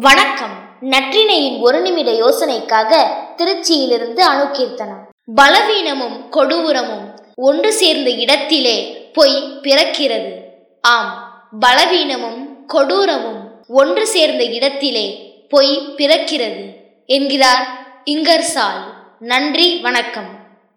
வணக்கம். நற்றினையின் ஒரு நிமிட யோசனைக்காக திருச்சியிலிருந்து அணுகீர்த்தனம். பலவீனமும் கொடூரமும் ஒன்று சேர்ந்த இடத்திலே பொய் பிறக்கிறது. ஆம் பலவீனமும் கொடூரமும் ஒன்று சேர்ந்த இடத்திலே பொய் பிறக்கிறது. என்கிறார் இங்கர்சால். நன்றி வணக்கம்.